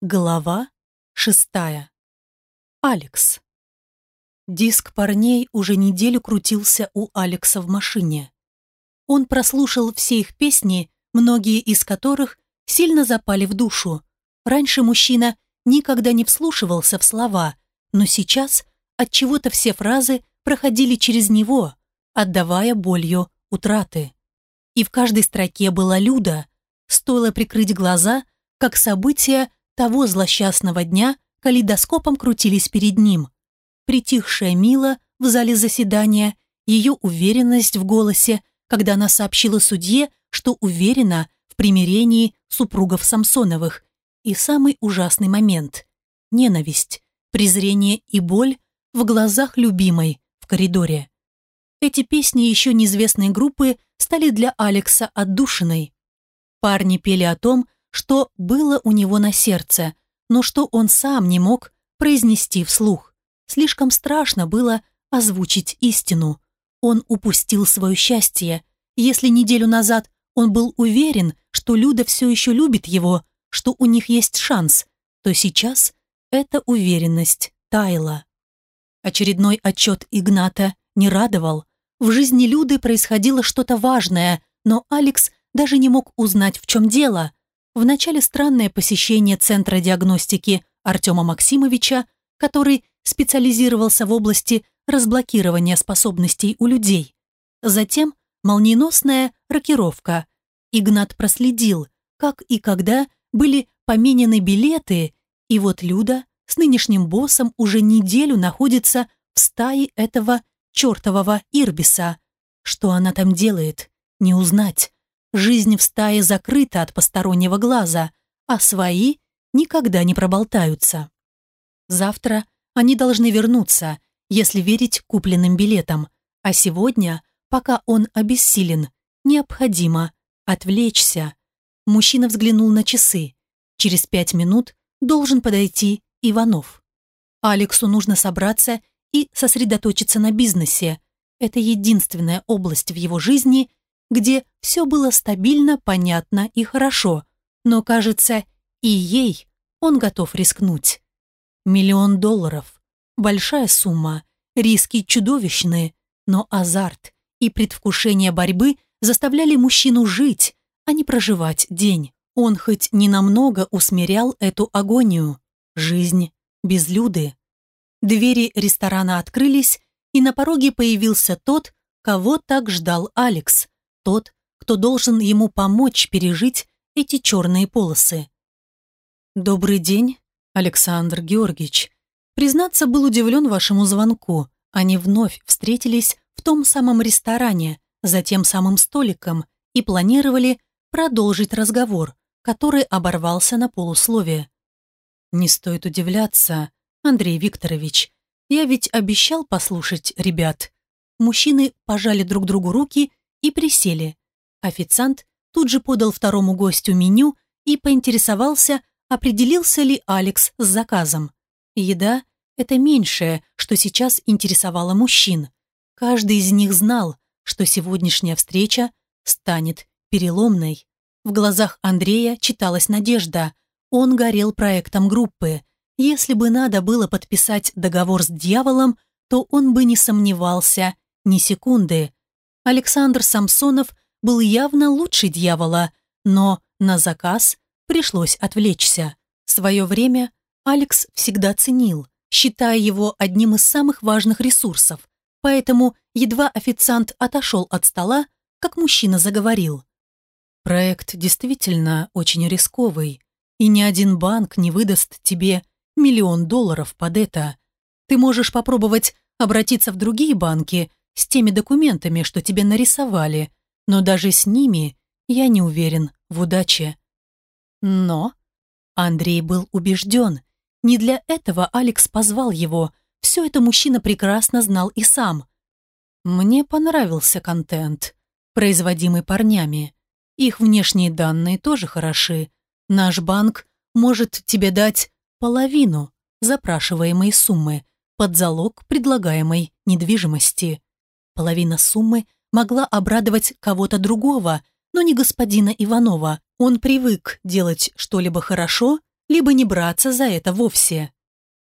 Глава шестая. Алекс. Диск парней уже неделю крутился у Алекса в машине. Он прослушал все их песни, многие из которых сильно запали в душу. Раньше мужчина никогда не вслушивался в слова, но сейчас от чего то все фразы проходили через него, отдавая болью утраты. И в каждой строке была Люда. Стоило прикрыть глаза, как события того злосчастного дня калейдоскопом крутились перед ним. Притихшая Мила в зале заседания, ее уверенность в голосе, когда она сообщила судье, что уверена в примирении супругов Самсоновых, и самый ужасный момент – ненависть, презрение и боль в глазах любимой в коридоре. Эти песни еще неизвестной группы стали для Алекса отдушиной. Парни пели о том, что было у него на сердце, но что он сам не мог произнести вслух. Слишком страшно было озвучить истину. Он упустил свое счастье. Если неделю назад он был уверен, что Люда все еще любит его, что у них есть шанс, то сейчас эта уверенность таяла. Очередной отчет Игната не радовал. В жизни Люды происходило что-то важное, но Алекс даже не мог узнать, в чем дело. Вначале странное посещение Центра диагностики Артема Максимовича, который специализировался в области разблокирования способностей у людей. Затем молниеносная рокировка. Игнат проследил, как и когда были поменены билеты, и вот Люда с нынешним боссом уже неделю находится в стае этого чертового Ирбиса. Что она там делает, не узнать. Жизнь в стае закрыта от постороннего глаза, а свои никогда не проболтаются. Завтра они должны вернуться, если верить купленным билетам, а сегодня, пока он обессилен, необходимо отвлечься. Мужчина взглянул на часы. Через пять минут должен подойти Иванов. Алексу нужно собраться и сосредоточиться на бизнесе. Это единственная область в его жизни, где все было стабильно, понятно и хорошо, но, кажется, и ей он готов рискнуть. Миллион долларов. Большая сумма, риски чудовищные, но азарт и предвкушение борьбы заставляли мужчину жить, а не проживать день. Он хоть ненамного усмирял эту агонию. Жизнь без Люды. Двери ресторана открылись, и на пороге появился тот, кого так ждал Алекс, тот, кто должен ему помочь пережить эти черные полосы. «Добрый день, Александр Георгиевич. Признаться, был удивлен вашему звонку. Они вновь встретились в том самом ресторане, за тем самым столиком, и планировали продолжить разговор, который оборвался на полусловие. «Не стоит удивляться, Андрей Викторович. Я ведь обещал послушать ребят». Мужчины пожали друг другу руки и присели. Официант тут же подал второму гостю меню и поинтересовался, определился ли Алекс с заказом. Еда – это меньшее, что сейчас интересовало мужчин. Каждый из них знал, что сегодняшняя встреча станет переломной. В глазах Андрея читалась надежда. Он горел проектом группы. Если бы надо было подписать договор с дьяволом, то он бы не сомневался ни секунды. Александр Самсонов был явно лучше дьявола, но на заказ пришлось отвлечься. Свое время Алекс всегда ценил, считая его одним из самых важных ресурсов, поэтому едва официант отошел от стола, как мужчина заговорил. «Проект действительно очень рисковый, и ни один банк не выдаст тебе миллион долларов под это. Ты можешь попробовать обратиться в другие банки с теми документами, что тебе нарисовали, но даже с ними я не уверен в удаче. Но Андрей был убежден. Не для этого Алекс позвал его. Все это мужчина прекрасно знал и сам. Мне понравился контент, производимый парнями. Их внешние данные тоже хороши. Наш банк может тебе дать половину запрашиваемой суммы под залог предлагаемой недвижимости. Половина суммы могла обрадовать кого-то другого, но не господина Иванова. Он привык делать что-либо хорошо либо не браться за это вовсе.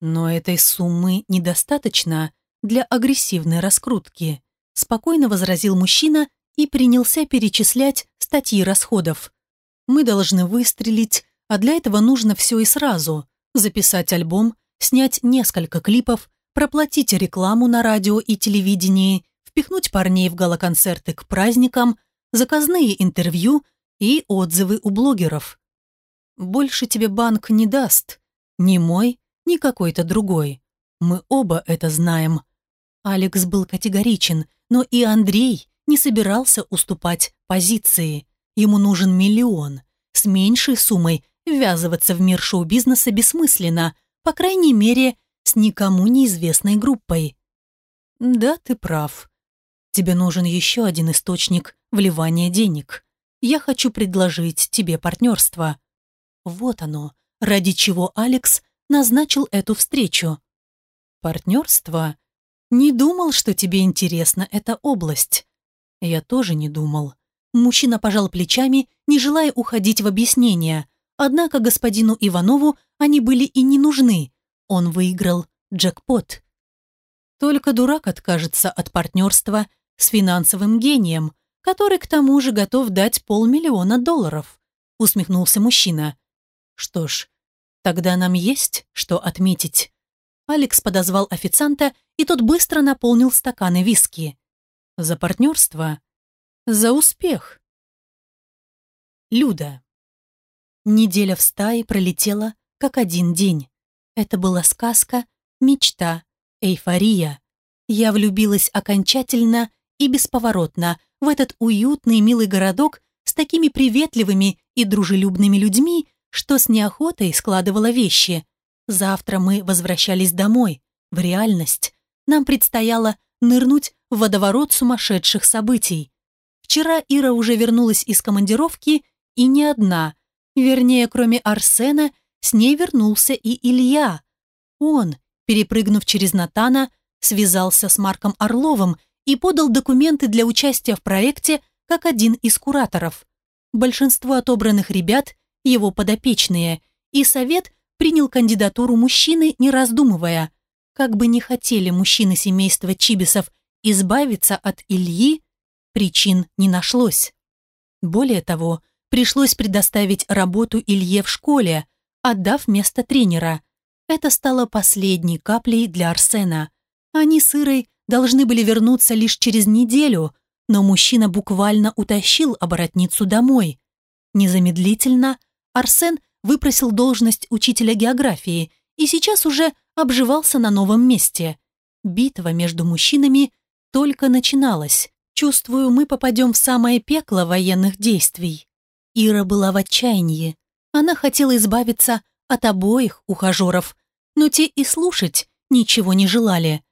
Но этой суммы недостаточно для агрессивной раскрутки, спокойно возразил мужчина и принялся перечислять статьи расходов. Мы должны выстрелить, а для этого нужно все и сразу. Записать альбом, снять несколько клипов, проплатить рекламу на радио и телевидении, впихнуть парней в галоконцерты к праздникам, заказные интервью и отзывы у блогеров. Больше тебе банк не даст. Ни мой, ни какой-то другой. Мы оба это знаем. Алекс был категоричен, но и Андрей не собирался уступать позиции. Ему нужен миллион. С меньшей суммой ввязываться в мир шоу-бизнеса бессмысленно, по крайней мере, с никому неизвестной группой. Да, ты прав. Тебе нужен еще один источник вливания денег. Я хочу предложить тебе партнерство. Вот оно, ради чего Алекс назначил эту встречу. Партнерство? Не думал, что тебе интересна эта область. Я тоже не думал. Мужчина пожал плечами, не желая уходить в объяснения. Однако господину Иванову они были и не нужны. Он выиграл джекпот. Только дурак откажется от партнерства с финансовым гением, который к тому же готов дать полмиллиона долларов, усмехнулся мужчина. Что ж, тогда нам есть что отметить. Алекс подозвал официанта, и тот быстро наполнил стаканы виски. За партнерство. За успех. Люда. Неделя в стае пролетела, как один день. Это была сказка, мечта, эйфория. Я влюбилась окончательно и бесповоротно в этот уютный милый городок с такими приветливыми и дружелюбными людьми, что с неохотой складывала вещи. Завтра мы возвращались домой, в реальность. Нам предстояло нырнуть в водоворот сумасшедших событий. Вчера Ира уже вернулась из командировки, и не одна. Вернее, кроме Арсена, с ней вернулся и Илья. Он, перепрыгнув через Натана, связался с Марком Орловым и подал документы для участия в проекте как один из кураторов. Большинство отобранных ребят – его подопечные, и совет принял кандидатуру мужчины, не раздумывая. Как бы не хотели мужчины семейства Чибисов избавиться от Ильи, причин не нашлось. Более того, пришлось предоставить работу Илье в школе, отдав место тренера. Это стало последней каплей для Арсена. Они с Ирой должны были вернуться лишь через неделю, но мужчина буквально утащил оборотницу домой. Незамедлительно Арсен выпросил должность учителя географии и сейчас уже обживался на новом месте. Битва между мужчинами только начиналась. Чувствую, мы попадем в самое пекло военных действий. Ира была в отчаянии. Она хотела избавиться от обоих ухажеров, но те и слушать ничего не желали.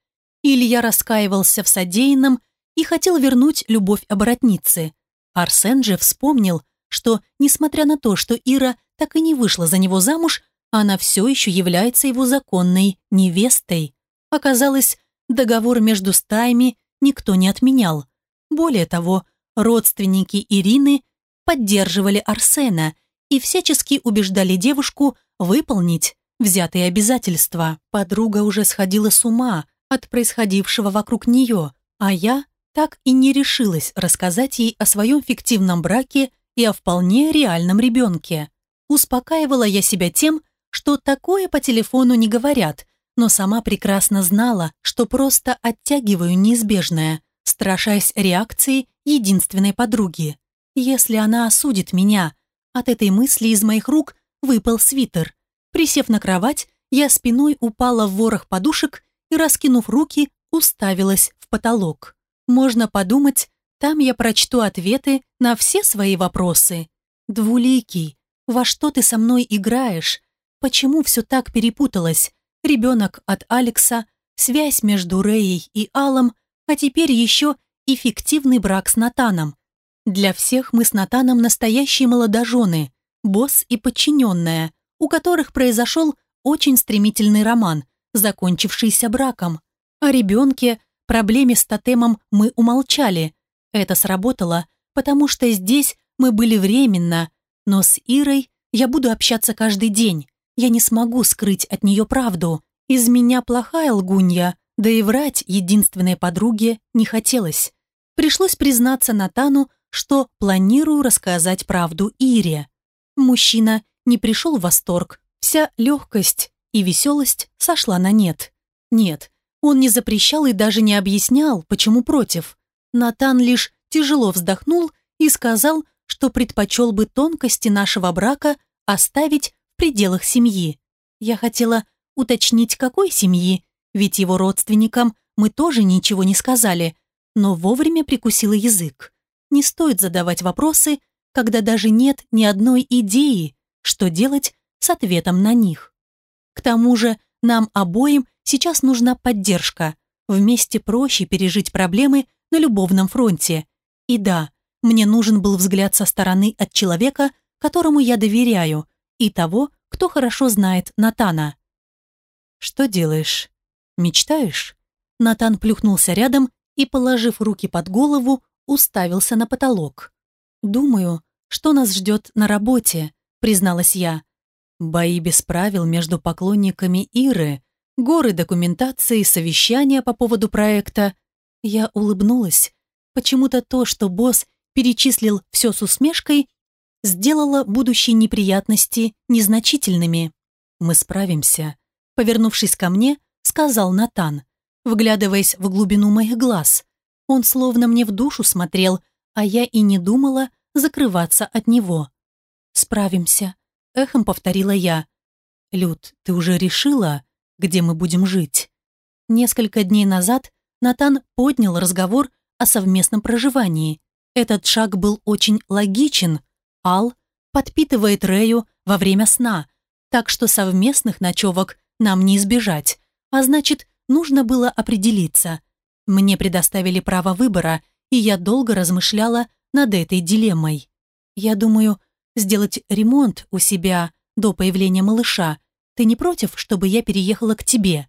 Илья раскаивался в содеянном и хотел вернуть любовь оборотницы. Арсен же вспомнил, что, несмотря на то, что Ира так и не вышла за него замуж, она все еще является его законной невестой. Оказалось, договор между стаями никто не отменял. Более того, родственники Ирины поддерживали Арсена и всячески убеждали девушку выполнить взятые обязательства. Подруга уже сходила с ума от происходившего вокруг нее, а я так и не решилась рассказать ей о своем фиктивном браке и о вполне реальном ребенке. Успокаивала я себя тем, что такое по телефону не говорят, но сама прекрасно знала, что просто оттягиваю неизбежное, страшась реакции единственной подруги. Если она осудит меня, от этой мысли из моих рук выпал свитер. Присев на кровать, я спиной упала в ворох подушек и, раскинув руки, уставилась в потолок. Можно подумать, там я прочту ответы на все свои вопросы. Двуликий, во что ты со мной играешь? Почему все так перепуталось? ребенок от Алекса, связь между Рэей и Аллом, а теперь еще и фиктивный брак с Натаном. Для всех мы с Натаном настоящие молодожены, босс и подчиненная, у которых произошел очень стремительный роман, закончившийся браком. О ребенке, проблеме с тотемом мы умолчали. Это сработало, потому что здесь мы были временно, но с Ирой я буду общаться каждый день. Я не смогу скрыть от нее правду. Из меня плохая лгунья, да и врать единственной подруге не хотелось. Пришлось признаться Натану, что планирую рассказать правду Ире. Мужчина не пришел в восторг. Вся легкость и веселость сошла на нет. Нет, он не запрещал и даже не объяснял, почему против. Натан лишь тяжело вздохнул и сказал, что предпочел бы тонкости нашего брака оставить в пределах семьи. Я хотела уточнить, какой семьи, ведь его родственникам мы тоже ничего не сказали, но вовремя прикусила язык. Не стоит задавать вопросы, когда даже нет ни одной идеи, что делать с ответом на них. К тому же нам обоим сейчас нужна поддержка. Вместе проще пережить проблемы на любовном фронте. И да, мне нужен был взгляд со стороны от человека, которому я доверяю, и того, кто хорошо знает Натана. «Что делаешь? Мечтаешь?» Натан плюхнулся рядом и, положив руки под голову, уставился на потолок. «Думаю, что нас ждет на работе», — призналась я. Бои без правил между поклонниками Иры, горы документации, совещания по поводу проекта. Я улыбнулась. Почему-то то, что босс перечислил все с усмешкой, сделало будущие неприятности незначительными. «Мы справимся», — повернувшись ко мне, сказал Натан, вглядываясь в глубину моих глаз. Он словно мне в душу смотрел, а я и не думала закрываться от него. «Справимся», Эхом повторила я. «Люд, ты уже решила, где мы будем жить?» Несколько дней назад Натан поднял разговор о совместном проживании. Этот шаг был очень логичен. Ал подпитывает Рэю во время сна, так что совместных ночевок нам не избежать, а значит, нужно было определиться. Мне предоставили право выбора, и я долго размышляла над этой дилеммой. Я думаю, сделать ремонт у себя до появления малыша. Ты не против, чтобы я переехала к тебе?»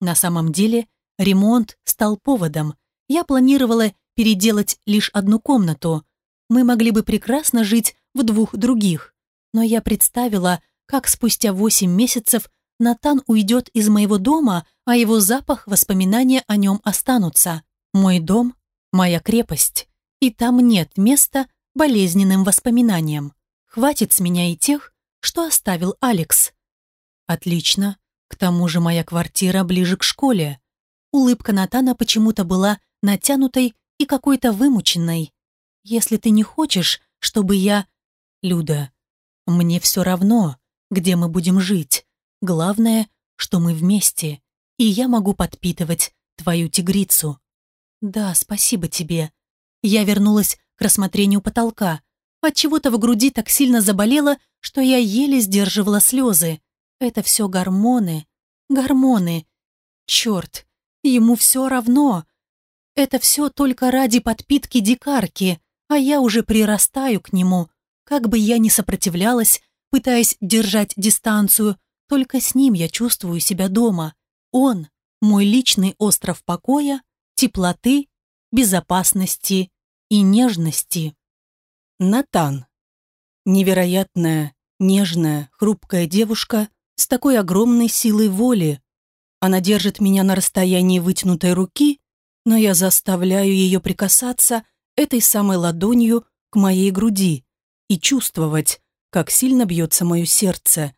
На самом деле, ремонт стал поводом. Я планировала переделать лишь одну комнату. Мы могли бы прекрасно жить в двух других. Но я представила, как спустя восемь месяцев Натан уйдет из моего дома, а его запах, воспоминания о нем останутся. Мой дом – моя крепость. И там нет места болезненным воспоминаниям. Хватит с меня и тех, что оставил Алекс. Отлично. К тому же моя квартира ближе к школе. Улыбка Натана почему-то была натянутой и какой-то вымученной. Если ты не хочешь, чтобы я... Люда, мне все равно, где мы будем жить. Главное, что мы вместе, и я могу подпитывать твою тигрицу. Да, спасибо тебе. Я вернулась к рассмотрению потолка. От чего-то в груди так сильно заболело, что я еле сдерживала слезы. Это все гормоны. Гормоны. Черт, ему все равно. Это все только ради подпитки дикарки, а я уже прирастаю к нему. Как бы я ни сопротивлялась, пытаясь держать дистанцию, только с ним я чувствую себя дома. Он — мой личный остров покоя, теплоты, безопасности и нежности. Натан. Невероятная, нежная, хрупкая девушка с такой огромной силой воли. Она держит меня на расстоянии вытянутой руки, но я заставляю ее прикасаться этой самой ладонью к моей груди и чувствовать, как сильно бьется мое сердце.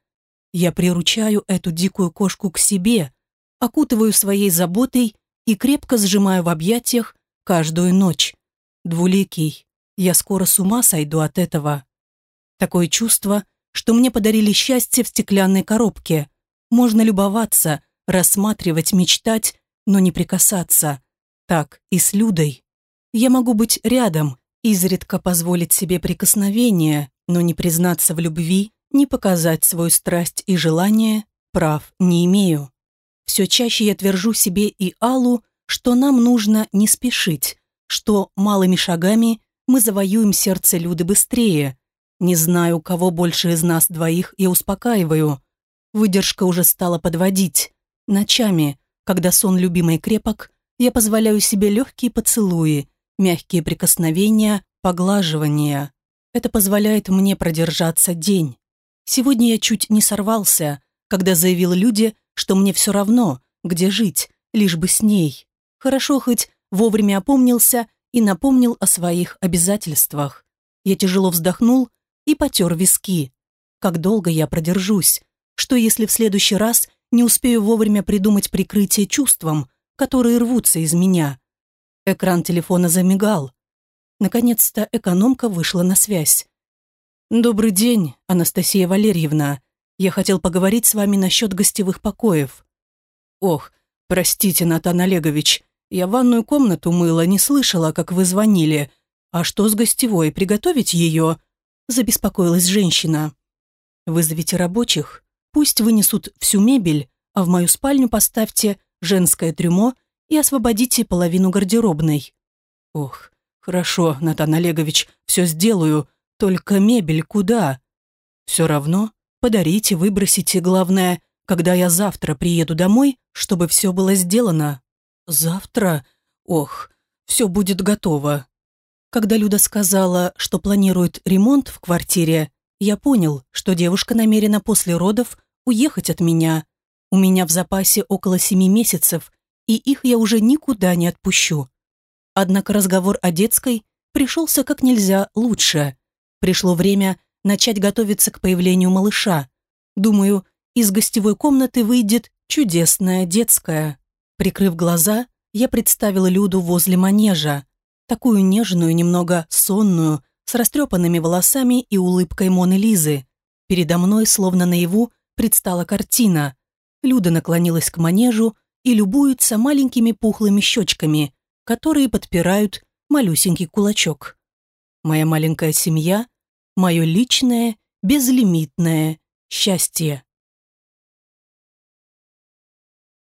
Я приручаю эту дикую кошку к себе, окутываю своей заботой и крепко сжимаю в объятиях каждую ночь. Двуликий, я скоро с ума сойду от этого. Такое чувство, что мне подарили счастье в стеклянной коробке. Можно любоваться, рассматривать, мечтать, но не прикасаться. Так и с Людой. Я могу быть рядом, изредка позволить себе прикосновение, но не признаться в любви, не показать свою страсть и желание, прав не имею. Все чаще я твержу себе и Аллу, что нам нужно не спешить, что малыми шагами мы завоюем сердце Люды быстрее. Не знаю, кого больше из нас двоих я успокаиваю. Выдержка уже стала подводить. Ночами, когда сон любимый крепок, я позволяю себе легкие поцелуи, мягкие прикосновения, поглаживания. Это позволяет мне продержаться день. Сегодня я чуть не сорвался, когда заявил Люде, что мне все равно, где жить, лишь бы с ней. Хорошо хоть вовремя опомнился и напомнил о своих обязательствах. Я тяжело вздохнул и потер виски. Как долго я продержусь? Что если в следующий раз не успею вовремя придумать прикрытие чувствам, которые рвутся из меня? Экран телефона замигал. Наконец-то экономка вышла на связь. «Добрый день, Анастасия Валерьевна. Я хотел поговорить с вами насчет гостевых покоев». «Ох, простите, Натан Олегович, я ванную комнату мыла, не слышала, как вы звонили. А что с гостевой, приготовить ее?» Забеспокоилась женщина. «Вызовите рабочих, пусть вынесут всю мебель, а в мою спальню поставьте женское трюмо и освободите половину гардеробной». «Ох, хорошо, Натан Олегович, все сделаю, только мебель куда?» «Все равно, подарите, выбросите, главное, когда я завтра приеду домой, чтобы все было сделано». «Завтра? Ох, все будет готово». Когда Люда сказала, что планирует ремонт в квартире, я понял, что девушка намерена после родов уехать от меня. У меня в запасе около семи месяцев, и их я уже никуда не отпущу. Однако разговор о детской пришелся как нельзя лучше. Пришло время начать готовиться к появлению малыша. Думаю, из гостевой комнаты выйдет чудесная детская. Прикрыв глаза, я представила Люду возле манежа. Такую нежную, немного сонную, с растрепанными волосами и улыбкой Моны Лизы. Передо мной, словно наяву, предстала картина. Люда наклонилась к манежу и любуется маленькими пухлыми щечками, которые подпирают малюсенький кулачок. Моя маленькая семья, мое личное, безлимитное счастье.